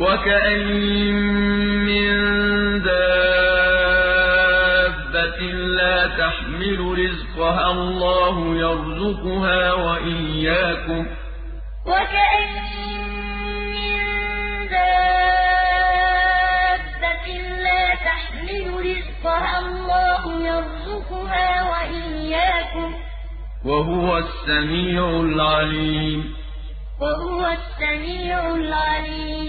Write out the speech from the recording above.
وَكَأَيِّن مِّن دَابَّةٍ لَّا تَحْمِلُ رِزْقَهَا اللَّهُ يَرْزُقُهَا وَإِيَّاكُمْ ۚ وَهُوَ السَّمِيعُ الْعَلِيمُ وَكَأَيِّن مِّن دَابَّةٍ لَّا تَحْمِلُ رِزْقَهَا اللَّهُ يَرْزُقُهَا وَإِيَّاكُمْ ۚ وَهُوَ السَّمِيعُ الْعَلِيمُ